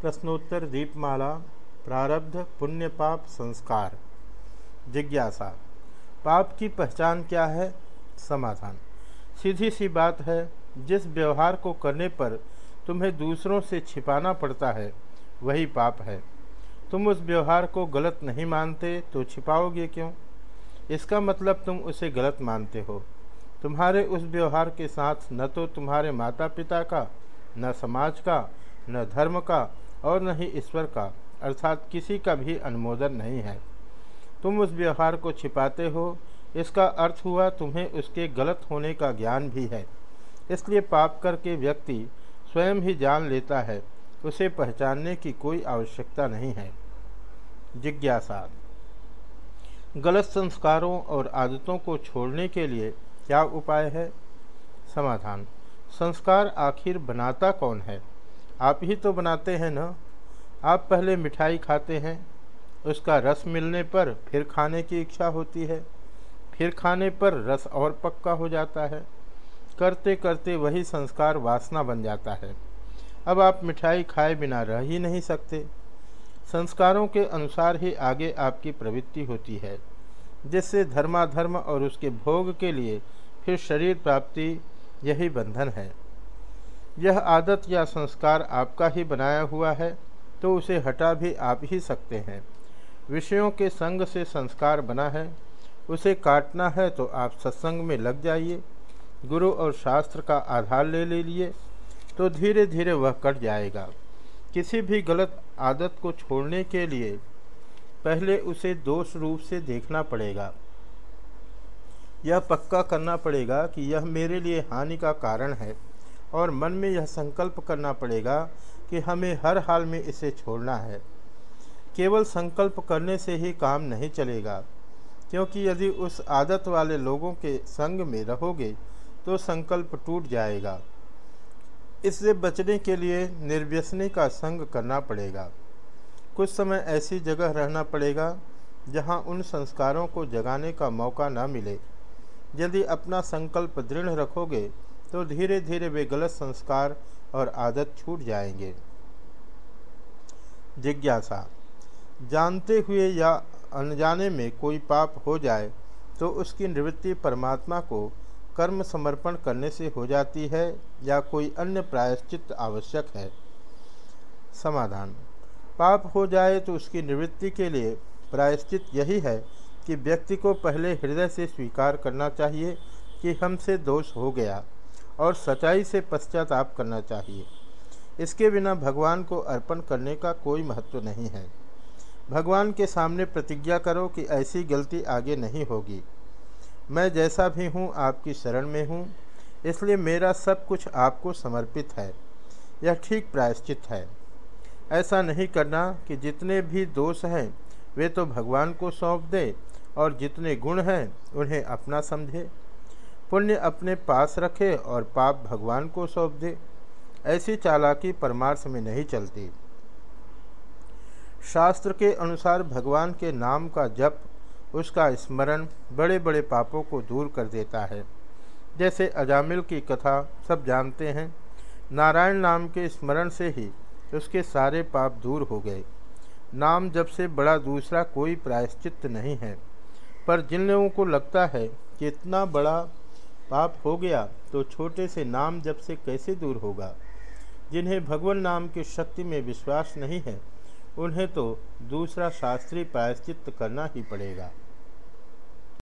प्रश्नोत्तर दीपमाला, प्रारब्ध पुण्य पाप संस्कार। जिज्ञासा, पाप की पहचान क्या है? समाधान। सीधी सी बात है, जिस व्यवहार को करने पर तुम्हें दूसरों से छिपाना पड़ता है, वही पाप है। तुम उस व्यवहार को गलत नहीं मानते तो छिपाओगे क्यों? इसका मतलब तुम उसे गलत मानते हो। तुम्हारे उस व्यवहार के साथ न तो तुम्हारे माता पिता का, न समाज का, न धर्म का और न ही ईश्वर का, अर्थात किसी का भी अनुमोदन नहीं है। तुम उस व्यवहार को छिपाते हो, इसका अर्थ हुआ तुम्हें उसके गलत होने का ज्ञान भी है। इसलिए पाप करके व्यक्ति स्वयं ही जान लेता है, उसे पहचानने की कोई आवश्यकता नहीं है। जिज्ञासा। गलत संस्कारों और आदतों को छोड़ने के लिए क्या उपाय है? समाधान। संस्कार आखिर बनाता कौन है? आप ही तो बनाते हैं ना। आप पहले मिठाई खाते हैं, उसका रस मिलने पर फिर खाने की इच्छा होती है, फिर खाने पर रस और पक्का हो जाता है। करते करते वही संस्कार वासना बन जाता है। अब आप मिठाई खाए बिना रह ही नहीं सकते। संस्कारों के अनुसार ही आगे आपकी प्रवृत्ति होती है, जिससे धर्माधर्म और उसके भोग के लिए फिर शरीर प्राप्ति यही बंधन है। यह आदत या संस्कार आपका ही बनाया हुआ है तो उसे हटा भी आप ही सकते हैं। विषयों के संग से संस्कार बना है, उसे काटना है तो आप सत्संग में लग जाइए, गुरु और शास्त्र का आधार ले लीजिए तो धीरे धीरे वह कट जाएगा। किसी भी गलत आदत को छोड़ने के लिए पहले उसे दोष रूप से देखना पड़ेगा। यह पक्का करना पड़ेगा कि यह मेरे लिए हानि का कारण है। और मन में यह संकल्प करना पड़ेगा कि हमें हर हाल में इसे छोड़ना है। केवल संकल्प करने से ही काम नहीं चलेगा, क्योंकि यदि उस आदत वाले लोगों के संग में रहोगे तो संकल्प टूट जाएगा। इससे बचने के लिए निर्व्यसनी का संग करना पड़ेगा। कुछ समय ऐसी जगह रहना पड़ेगा, जहाँ उन संस्कारों को जगाने का मौका न मिले। यदि अपना संकल्प दृढ़ रखोगे तो धीरे धीरे वे गलत संस्कार और आदत छूट जाएँगे। जिज्ञासा। जानते हुए या अनजाने में कोई पाप हो जाए तो उसकी निवृत्ति परमात्मा को कर्म समर्पण करने से हो जाती है या कोई अन्य प्रायश्चित आवश्यक है। समाधान। पाप हो जाए तो उसकी निवृत्ति के लिए प्रायश्चित यही है कि व्यक्ति को पहले हृदय से स्वीकार करना चाहिए कि हमसे दोष हो गया। और सच्चाई से पश्चाताप करना चाहिए। इसके बिना भगवान को अर्पण करने का कोई महत्व नहीं है। भगवान के सामने प्रतिज्ञा करो कि ऐसी गलती आगे नहीं होगी। मैं जैसा भी हूँ, आपकी शरण में हूँ, इसलिए मेरा सब कुछ आपको समर्पित है। यह ठीक प्रायश्चित है। ऐसा नहीं करना कि जितने भी दोष हैं, वे तो भगवान को सौंप दे, और जितने गुण हैं, उन्हें अपना समझे। पुण्य अपने पास रखे और पाप भगवान को सौंप दे, ऐसी चालाकी परमार्थ में नहीं चलती। शास्त्र के अनुसार भगवान के नाम का जप उसका स्मरण बड़े बड़े पापों को दूर कर देता है। जैसे अजामिल की कथा सब जानते हैं, नारायण नाम के स्मरण से ही उसके सारे पाप दूर हो गए। नाम जब से बड़ा दूसरा कोई प्रायश्चित नहीं है, पर जिन लोगों को लगता है कि इतना बड़ा पाप हो गया तो छोटे से नाम जब से कैसे दूर होगा? जिन्हें भगवान नाम की शक्ति में विश्वास नहीं है, उन्हें तो दूसरा शास्त्रीय प्रायश्चित करना ही पड़ेगा।